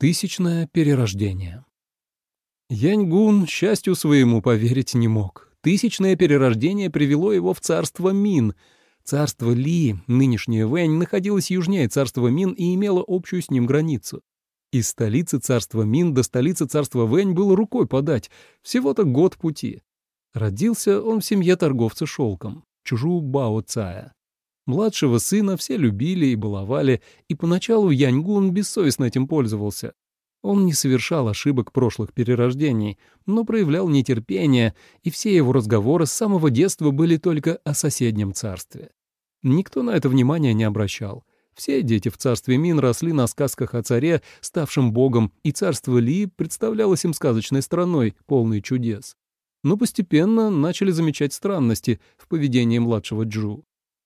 Тысячное перерождение. Яньгун счастью своему поверить не мог. Тысячное перерождение привело его в царство Мин. Царство Ли, нынешнее Вэнь, находилось южнее царства Мин и имело общую с ним границу. Из столицы царства Мин до столицы царства Вэнь было рукой подать, всего-то год пути. Родился он в семье торговца шелком, Чужу Бао Цая. Младшего сына все любили и баловали, и поначалу Яньгун бессовестно этим пользовался. Он не совершал ошибок прошлых перерождений, но проявлял нетерпение, и все его разговоры с самого детства были только о соседнем царстве. Никто на это внимания не обращал. Все дети в царстве Мин росли на сказках о царе, ставшем богом, и царство Ли представлялось им сказочной страной, полной чудес. Но постепенно начали замечать странности в поведении младшего Джу.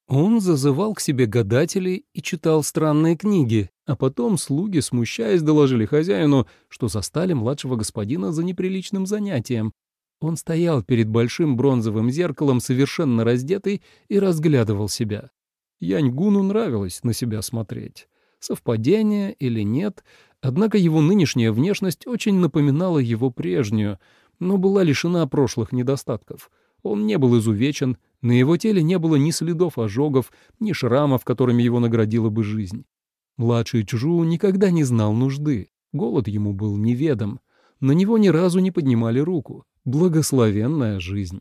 Он зазывал к себе гадателей и читал странные книги, а потом слуги, смущаясь, доложили хозяину, что застали младшего господина за неприличным занятием. Он стоял перед большим бронзовым зеркалом, совершенно раздетый, и разглядывал себя. Яньгуну нравилось на себя смотреть. Совпадение или нет, однако его нынешняя внешность очень напоминала его прежнюю, но была лишена прошлых недостатков. Он не был изувечен, на его теле не было ни следов ожогов, ни шрамов, которыми его наградила бы жизнь. Младший Чжу никогда не знал нужды, голод ему был неведом, на него ни разу не поднимали руку. Благословенная жизнь.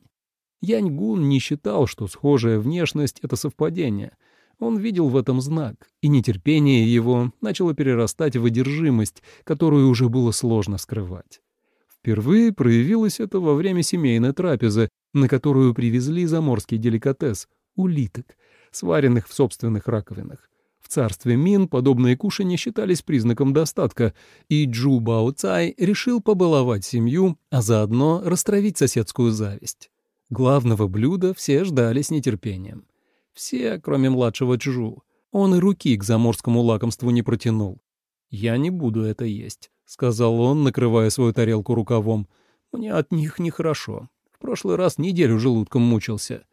Яньгун не считал, что схожая внешность — это совпадение. Он видел в этом знак, и нетерпение его начало перерастать в одержимость, которую уже было сложно скрывать. Впервые проявилось это во время семейной трапезы, на которую привезли заморский деликатес — улиток, сваренных в собственных раковинах. В царстве Мин подобные кушанья считались признаком достатка, и Джу Бао Цай решил побаловать семью, а заодно растравить соседскую зависть. Главного блюда все ждали с нетерпением. Все, кроме младшего Джу. Он и руки к заморскому лакомству не протянул. «Я не буду это есть», — сказал он, накрывая свою тарелку рукавом. «Мне от них нехорошо прошлый раз неделю желудком мучился.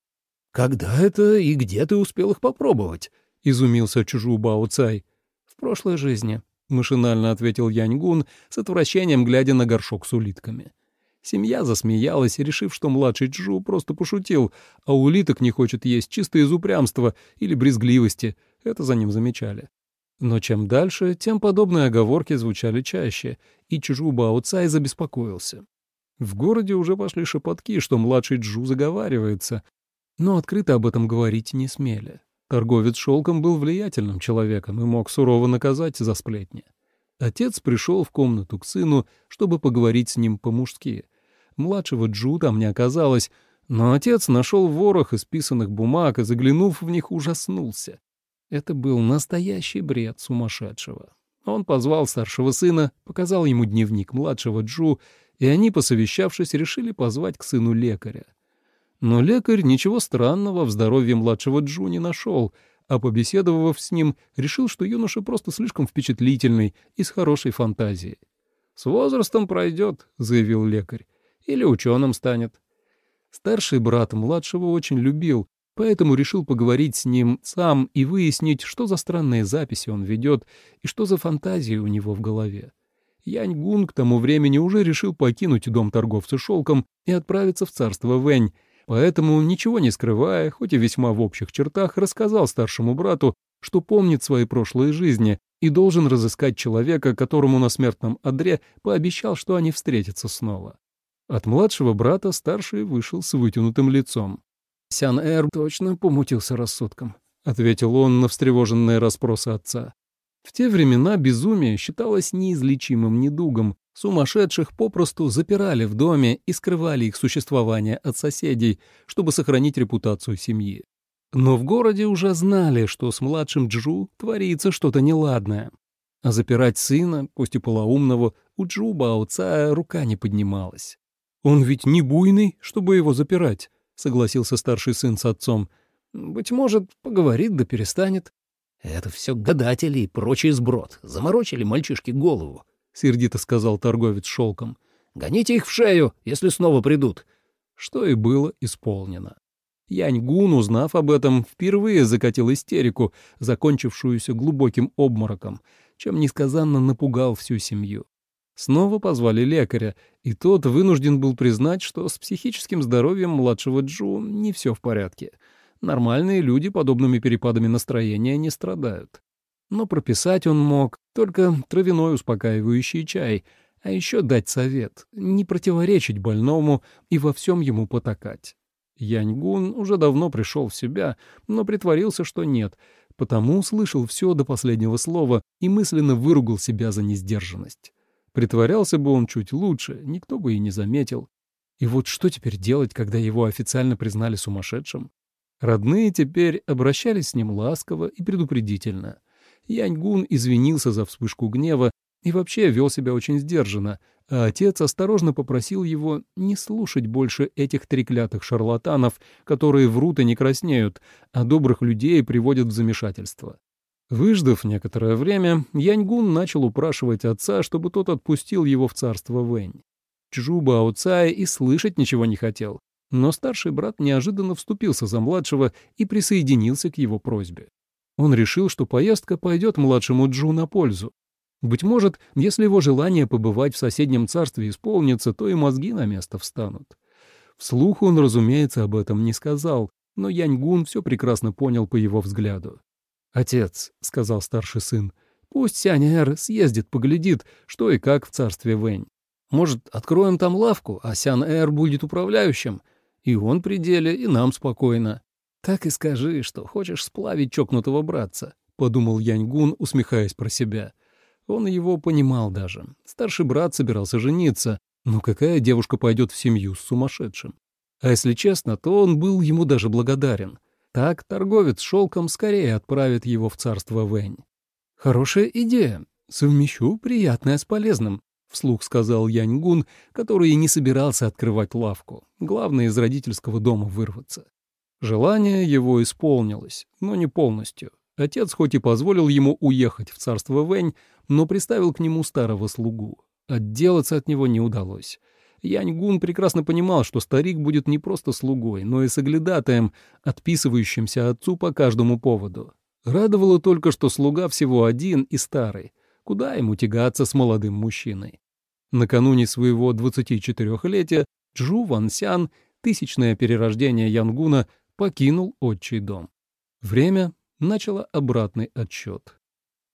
«Когда это и где ты успел их попробовать?» — изумился Чужу Бао Цай. «В прошлой жизни», — машинально ответил Яньгун, с отвращением глядя на горшок с улитками. Семья засмеялась, решив, что младший Чжу просто пошутил, а улиток не хочет есть чисто из упрямства или брезгливости. Это за ним замечали. Но чем дальше, тем подобные оговорки звучали чаще, и Чжу Бао Цай забеспокоился. В городе уже пошли шепотки, что младший Джу заговаривается, но открыто об этом говорить не смели. Торговец шелком был влиятельным человеком и мог сурово наказать за сплетни. Отец пришел в комнату к сыну, чтобы поговорить с ним по-мужски. Младшего Джу там не оказалось, но отец нашел ворох исписанных бумаг и, заглянув в них, ужаснулся. Это был настоящий бред сумасшедшего. Он позвал старшего сына, показал ему дневник младшего Джу и они, посовещавшись, решили позвать к сыну лекаря. Но лекарь ничего странного в здоровье младшего Джу не нашел, а, побеседовав с ним, решил, что юноша просто слишком впечатлительный и с хорошей фантазией. «С возрастом пройдет», — заявил лекарь, — «или ученым станет». Старший брат младшего очень любил, поэтому решил поговорить с ним сам и выяснить, что за странные записи он ведет и что за фантазии у него в голове. Янь-Гун к тому времени уже решил покинуть дом торговца шелком и отправиться в царство Вэнь, поэтому, ничего не скрывая, хоть и весьма в общих чертах, рассказал старшему брату, что помнит свои прошлые жизни и должен разыскать человека, которому на смертном одре пообещал, что они встретятся снова. От младшего брата старший вышел с вытянутым лицом. «Сян-Эр точно помутился рассудком», — ответил он на встревоженные расспросы отца. В те времена безумие считалось неизлечимым недугом. Сумасшедших попросту запирали в доме и скрывали их существование от соседей, чтобы сохранить репутацию семьи. Но в городе уже знали, что с младшим Джу творится что-то неладное. А запирать сына, пусть и полоумного, у Джу Бао рука не поднималась. «Он ведь не буйный, чтобы его запирать», — согласился старший сын с отцом. «Быть может, поговорит да перестанет». «Это все гадатели и прочий сброд. Заморочили мальчишки голову», — сердито сказал торговец шелком. «Гоните их в шею, если снова придут». Что и было исполнено. Янь-Гун, узнав об этом, впервые закатил истерику, закончившуюся глубоким обмороком. чем несказанно напугал всю семью. Снова позвали лекаря, и тот вынужден был признать, что с психическим здоровьем младшего Джу не все в порядке. Нормальные люди подобными перепадами настроения не страдают. Но прописать он мог только травяной успокаивающий чай, а еще дать совет, не противоречить больному и во всем ему потакать. Яньгун уже давно пришел в себя, но притворился, что нет, потому слышал все до последнего слова и мысленно выругал себя за несдержанность. Притворялся бы он чуть лучше, никто бы и не заметил. И вот что теперь делать, когда его официально признали сумасшедшим? Родные теперь обращались с ним ласково и предупредительно. Яньгун извинился за вспышку гнева и вообще вел себя очень сдержанно, а отец осторожно попросил его не слушать больше этих треклятых шарлатанов, которые врут и не краснеют, а добрых людей приводят в замешательство. Выждав некоторое время, Яньгун начал упрашивать отца, чтобы тот отпустил его в царство Вэнь. Чжуба Ауцай и слышать ничего не хотел, но старший брат неожиданно вступился за младшего и присоединился к его просьбе. Он решил, что поездка пойдет младшему Джу на пользу. Быть может, если его желание побывать в соседнем царстве исполнится, то и мозги на место встанут. Вслух он, разумеется, об этом не сказал, но Яньгун все прекрасно понял по его взгляду. «Отец», — сказал старший сын, — «пусть Сянь-Эр съездит, поглядит, что и как в царстве Вэнь. Может, откроем там лавку, а Сян-Эр будет управляющим, и он при деле, и нам спокойно. Так и скажи, что хочешь сплавить чокнутого братца», — подумал Яньгун, усмехаясь про себя. Он его понимал даже. Старший брат собирался жениться, но какая девушка пойдет в семью с сумасшедшим? А если честно, то он был ему даже благодарен — так торговец шелком скорее отправит его в царство Вэнь. «Хорошая идея. Совмещу приятное с полезным», — вслух сказал Яньгун, который не собирался открывать лавку. Главное, из родительского дома вырваться. Желание его исполнилось, но не полностью. Отец хоть и позволил ему уехать в царство Вэнь, но приставил к нему старого слугу. Отделаться от него не удалось. Яньгун прекрасно понимал, что старик будет не просто слугой, но и соглядатаем, отписывающимся отцу по каждому поводу. Радовало только, что слуга всего один и старый. Куда ему тягаться с молодым мужчиной? Накануне своего 24-летия Джу Ван Сян, тысячное перерождение Янгуна, покинул отчий дом. Время начало обратный отсчет.